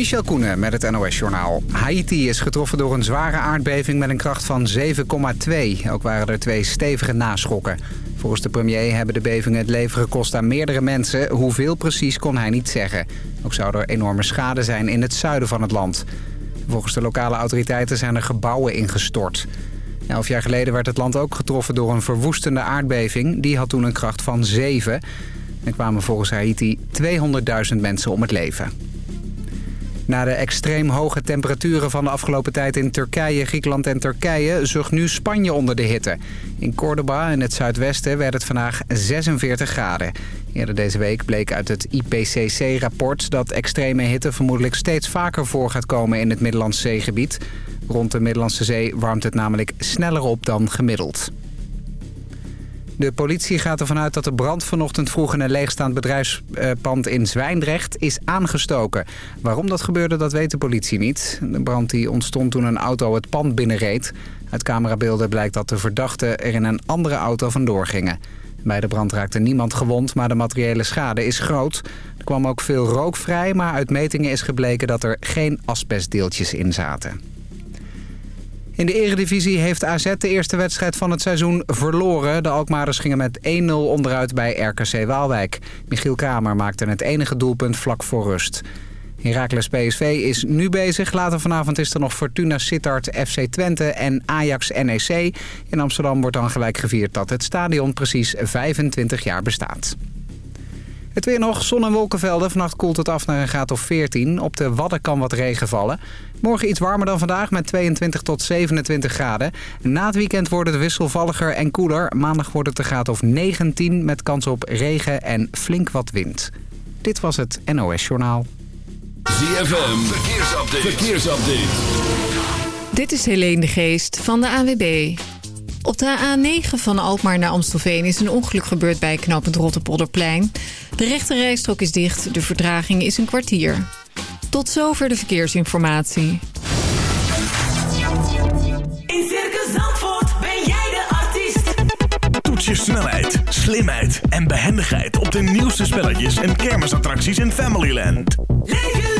Michel Koenen met het NOS-journaal. Haiti is getroffen door een zware aardbeving met een kracht van 7,2. Ook waren er twee stevige naschokken. Volgens de premier hebben de bevingen het leven gekost aan meerdere mensen. Hoeveel precies kon hij niet zeggen. Ook zou er enorme schade zijn in het zuiden van het land. Volgens de lokale autoriteiten zijn er gebouwen ingestort. Elf jaar geleden werd het land ook getroffen door een verwoestende aardbeving. Die had toen een kracht van 7. Er kwamen volgens Haiti 200.000 mensen om het leven. Na de extreem hoge temperaturen van de afgelopen tijd in Turkije, Griekenland en Turkije... zucht nu Spanje onder de hitte. In Córdoba in het zuidwesten werd het vandaag 46 graden. Eerder deze week bleek uit het IPCC-rapport dat extreme hitte vermoedelijk steeds vaker voor gaat komen in het Middellandse zeegebied. Rond de Middellandse Zee warmt het namelijk sneller op dan gemiddeld. De politie gaat ervan uit dat de brand vanochtend vroeg in een leegstaand bedrijfspand in Zwijndrecht is aangestoken. Waarom dat gebeurde, dat weet de politie niet. De brand die ontstond toen een auto het pand binnenreed. Uit camerabeelden blijkt dat de verdachten er in een andere auto vandoor gingen. Bij de brand raakte niemand gewond, maar de materiële schade is groot. Er kwam ook veel rook vrij, maar uit metingen is gebleken dat er geen asbestdeeltjes in zaten. In de eredivisie heeft AZ de eerste wedstrijd van het seizoen verloren. De Alkmaarders gingen met 1-0 onderuit bij RKC Waalwijk. Michiel Kramer maakte het enige doelpunt vlak voor rust. Heracles PSV is nu bezig. Later vanavond is er nog Fortuna Sittard FC Twente en Ajax NEC. In Amsterdam wordt dan gelijk gevierd dat het stadion precies 25 jaar bestaat. Het weer nog, zon- en wolkenvelden. Vannacht koelt het af naar een graad of 14. Op de Wadden kan wat regen vallen. Morgen iets warmer dan vandaag met 22 tot 27 graden. Na het weekend wordt het wisselvalliger en koeler. Maandag wordt het een graad of 19 met kans op regen en flink wat wind. Dit was het NOS Journaal. ZFM, verkeersupdate. verkeersupdate. Dit is Helene de Geest van de AWB. Op de A9 van Alkmaar naar Amstelveen is een ongeluk gebeurd bij knooppunt Rotterpolderplein. De rechte rijstrook is dicht, de verdraging is een kwartier. Tot zover de verkeersinformatie. In Circus Zandvoort ben jij de artiest. Toets je snelheid, slimheid en behendigheid op de nieuwste spelletjes en kermisattracties in Familyland. Leef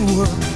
World.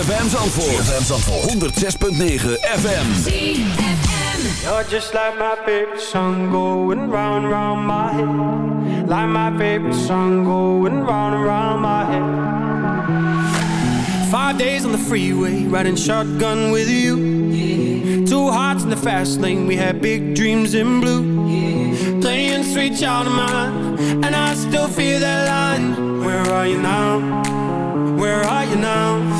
ZFM. ZFM Zandvoort. ZFM Zandvoort. 106.9 FM. You're just like my favorite song going round and round my head. Like my favorite song going round and round my head. Five days on the freeway, riding shotgun with you. Two hearts in the fast lane, we had big dreams in blue. Playing sweet child of mine, and I still feel that line. Where are you now? Where are you now?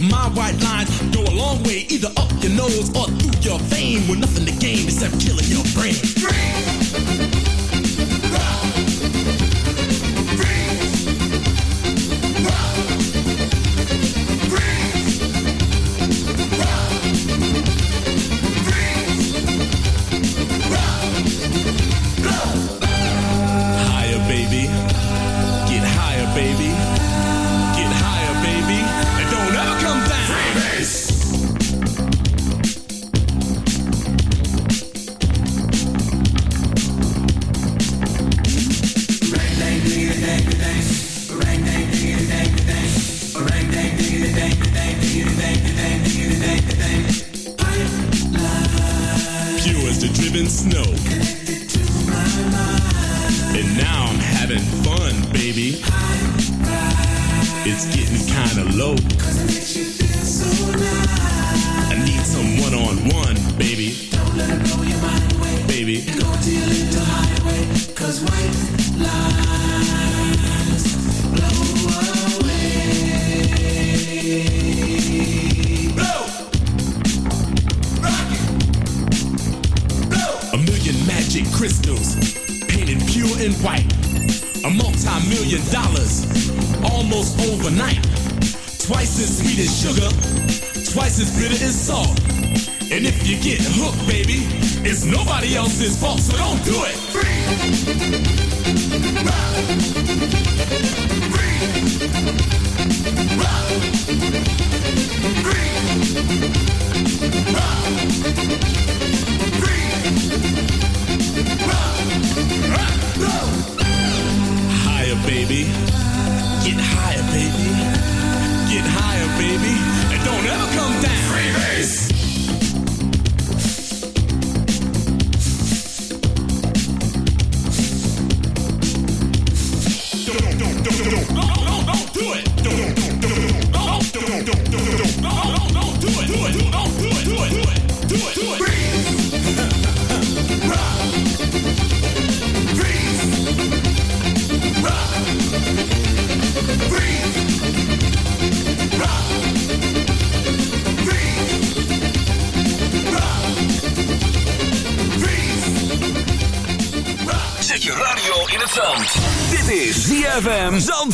my white lines go a long way, either up your nose or through your vein. With nothing to gain except killing.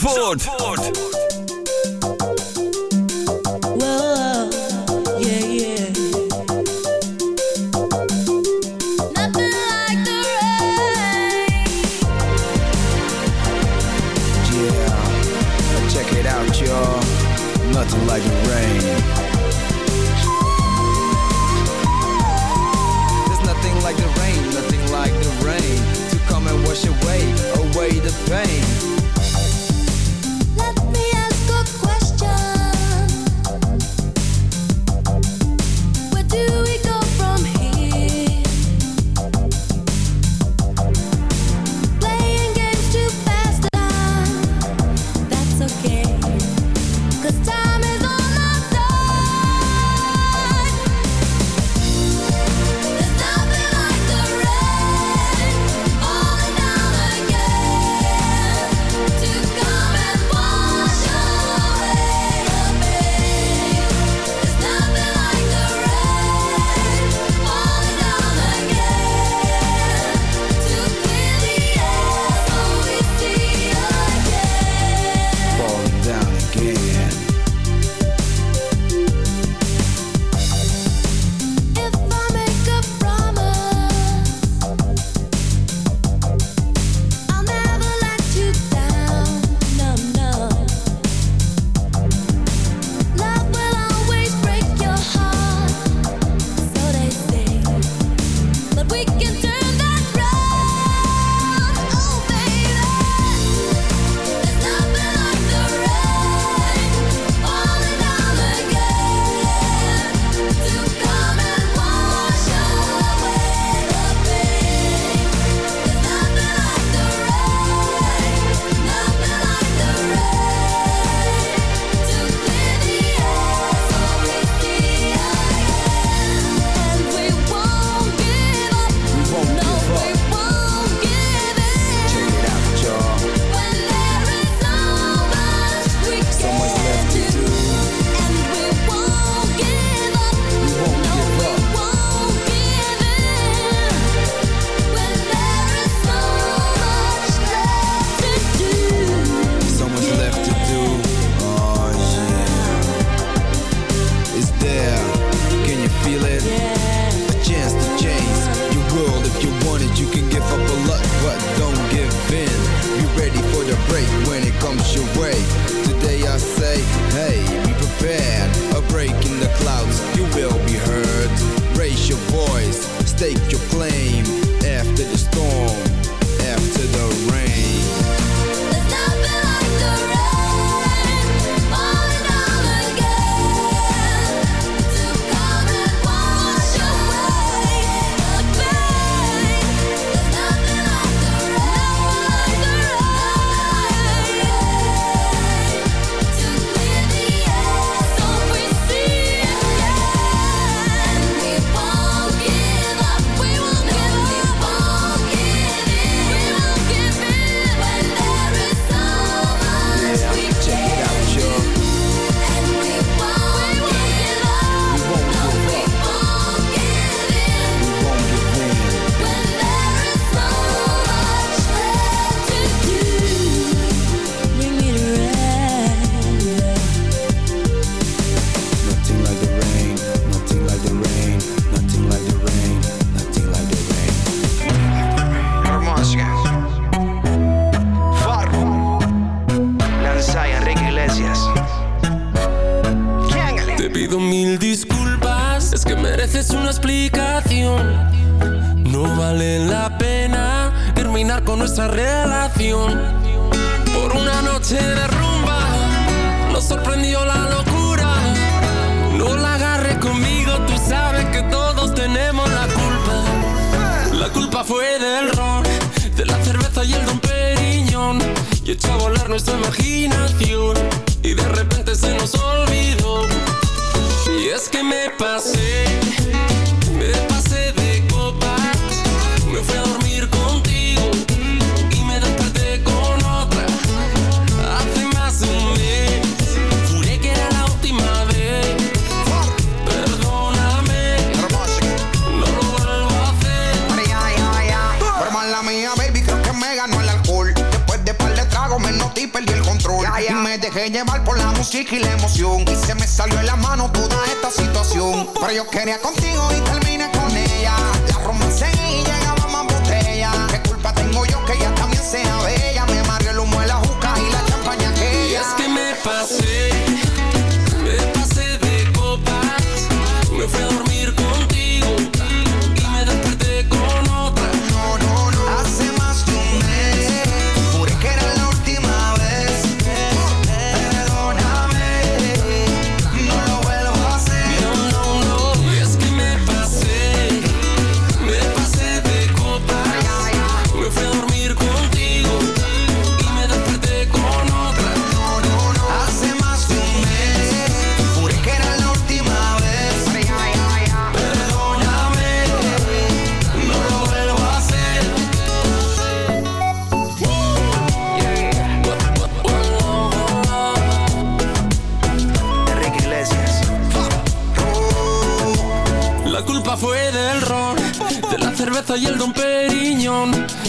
Zandvoort. llevar por la música y la emoción. Y se me salió de la mano toda esta situación. Pero yo quería contigo y terminé con ella. La romance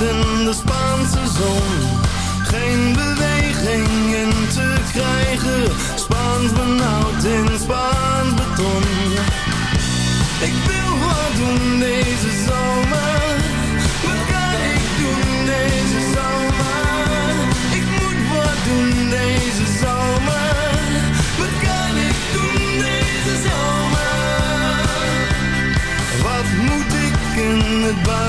In de Spaanse zon. Geen bewegingen te krijgen, Spaans benauwd in Spaans beton. Ik wil wat doen deze zomer, wat kan ik doen deze zomer? Ik moet wat doen deze zomer. wat kan ik doen deze zomer? Wat moet ik in het buitenland?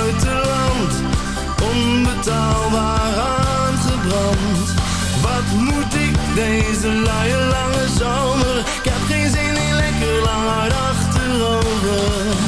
Deze luie lange zomer. Ik heb geen zin in lekker langer achterover.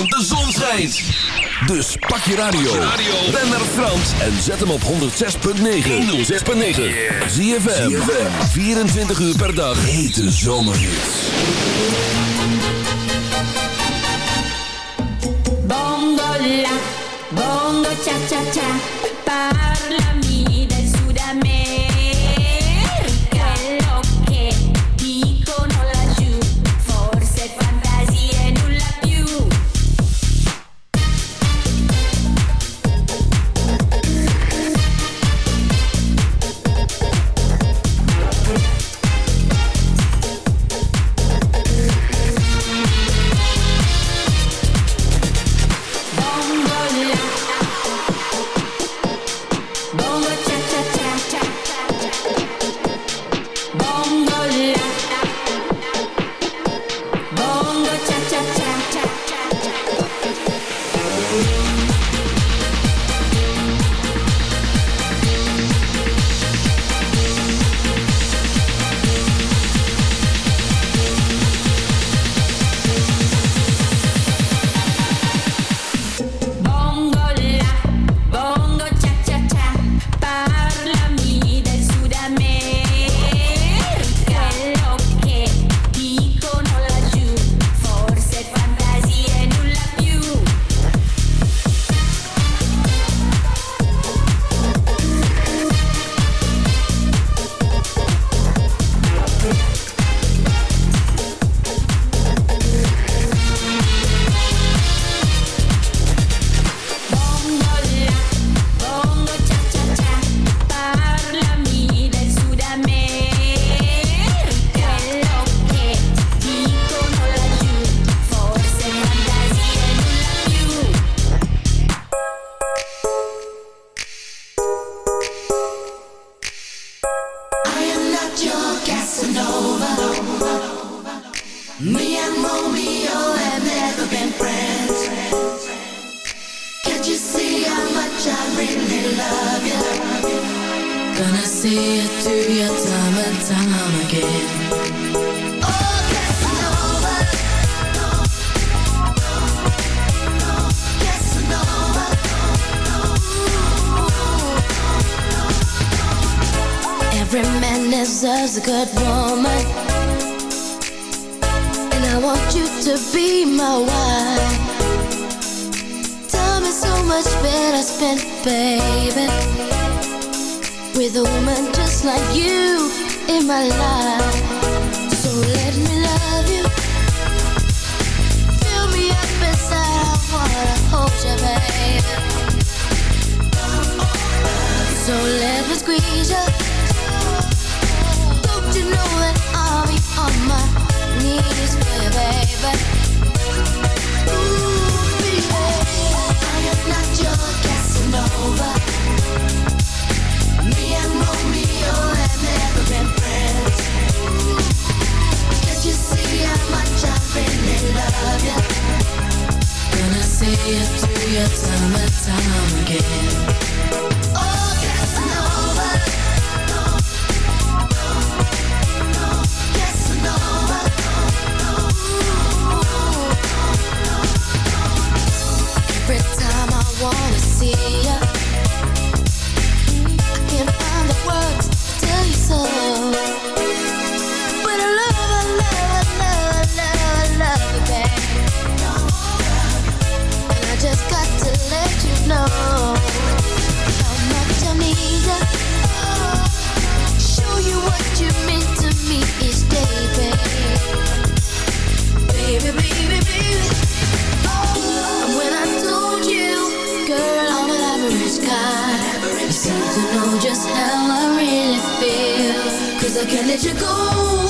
want de zon schijnt. Dus pak je radio. Ben naar Frans en zet hem op 106.9. 106.9. Zie je 24 uur per dag. Hete zomerhit. Bongo la, bongo cha cha cha. So let me squeeze you. Don't you know that I'll be on my knees for you, baby? Ooh, baby, I am not your Casanova. Me and have never been friends. Can't you see how much I really love you? Gonna see you through your again. can't let you go.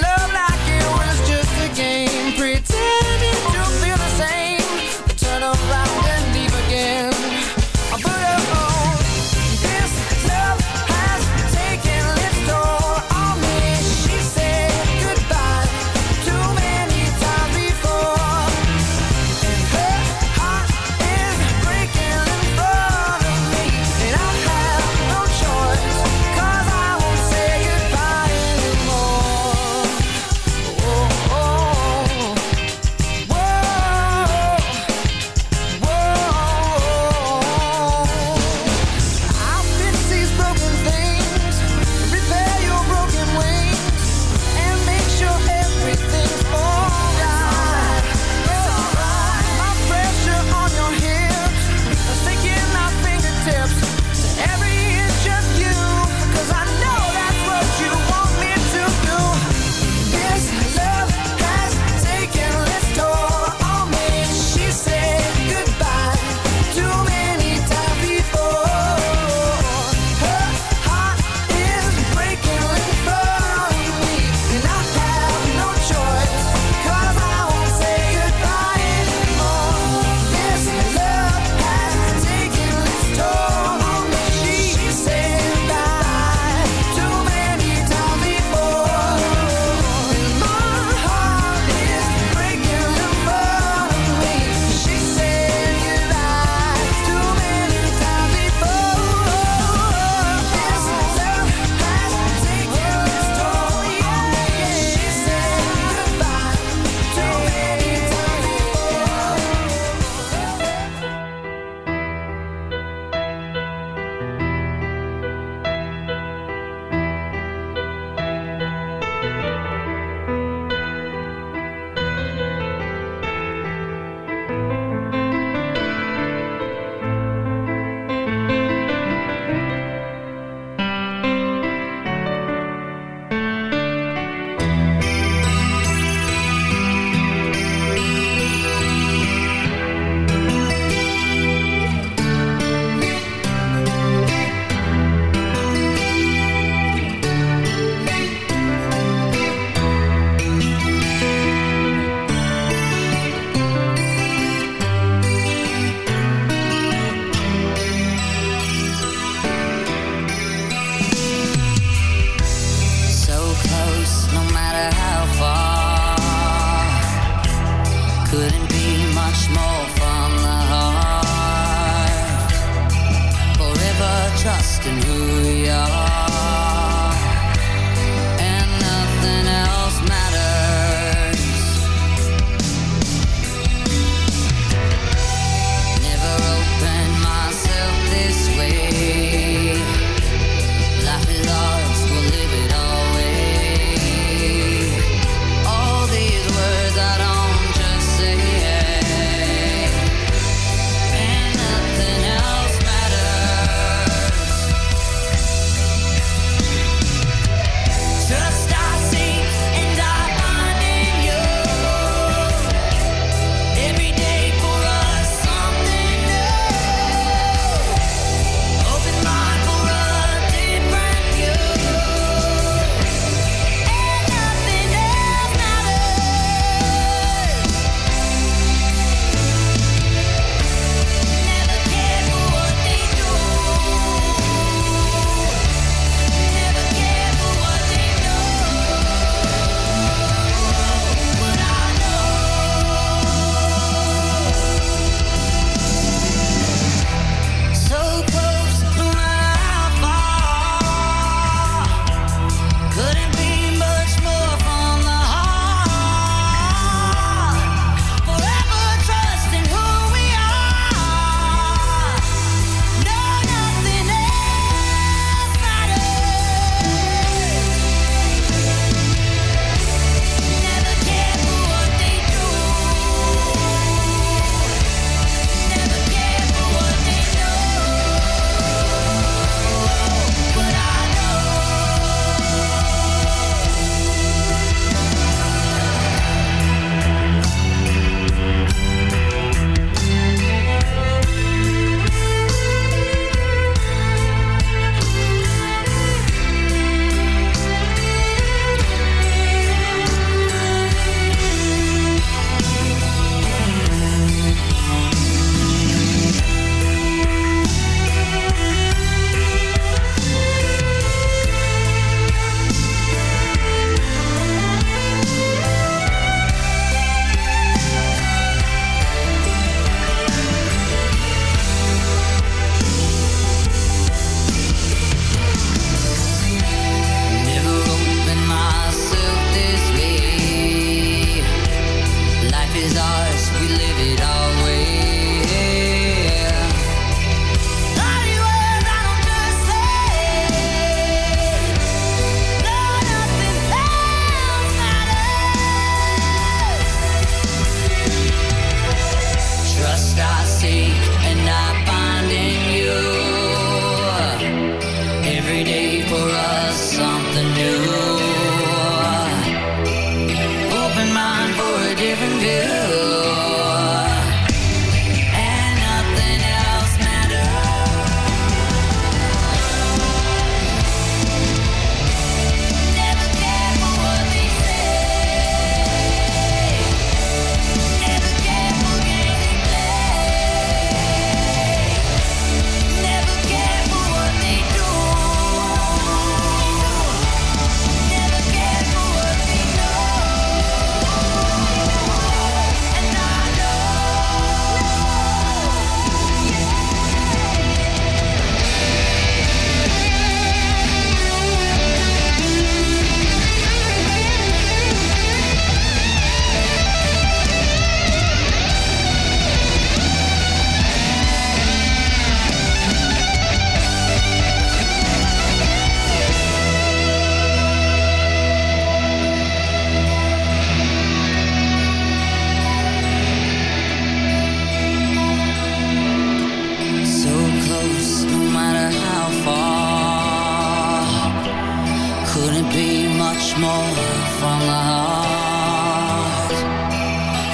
more from the heart.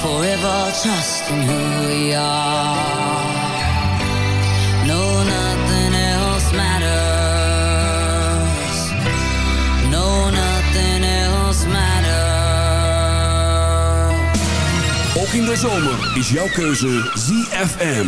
Forever trusting who we are. No, nothing else matters. No, nothing else matters. Ook in de zomer is jouw keuze ZFM.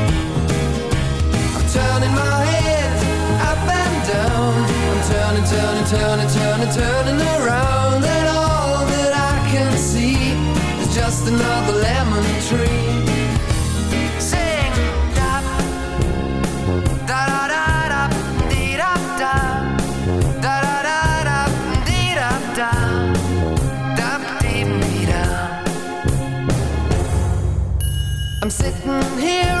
Sitting here,